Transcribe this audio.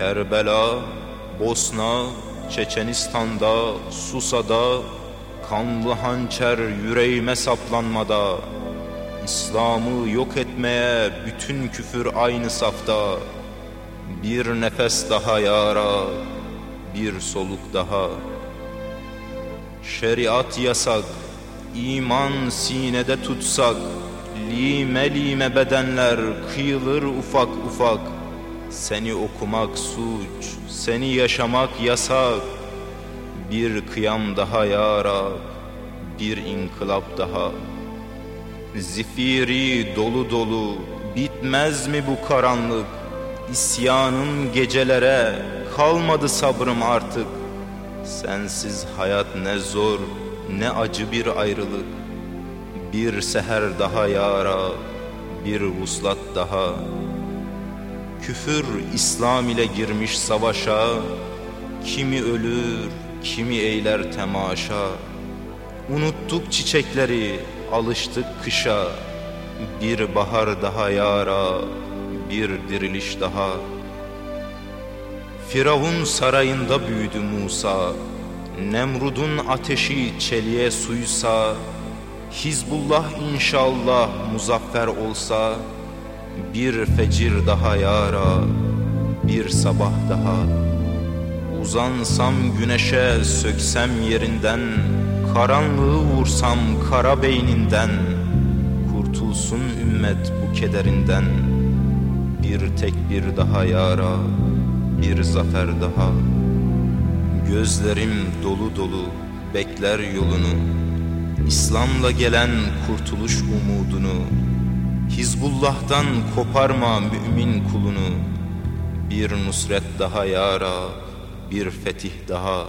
Kerbela, Bosna, Çeçenistan'da, Susa'da Kanlı hançer yüreğime saplanmada İslam'ı yok etmeye bütün küfür aynı safta. Bir nefes daha yara, bir soluk daha. Şeriat yasak, iman sinede tutsak Lime lime bedenler kıyılır ufak ufak Seni okumak suç, seni yaşamak yasak. Bir kıyam daha ya Rab, bir inkılap daha. Zifiri dolu dolu, bitmez mi bu karanlık? İsyanın gecelere, kalmadı sabrım artık. Sensiz hayat ne zor, ne acı bir ayrılık. Bir seher daha ya Rab, bir vuslat daha Küfür İslam ile girmiş savaşa Kimi ölür, kimi eyler temaşa. Unuttuk çiçekleri, alıştık kışa. Bir bahar daha yara, bir diriliş daha. Firavun sarayında büyüdü Musa. Nemrud'un ateşi çeliğe suysa. Hizbullah inşallah muzaffer olsa Bir fecir daha yara, bir sabah daha. Uzansam güneşe söksem yerinden Karanlığı vursam kara beyninden. Kurtulsun ümmet bu kederinden. Bir tek bir daha yara Bir zafer daha. Gözlerim dolu dolu Bekler yolunu. İslam'la gelen kurtuluş umudunu Hizbullah'tan koparma mümin kulunu. Bir nusret daha yara Bir fetih daha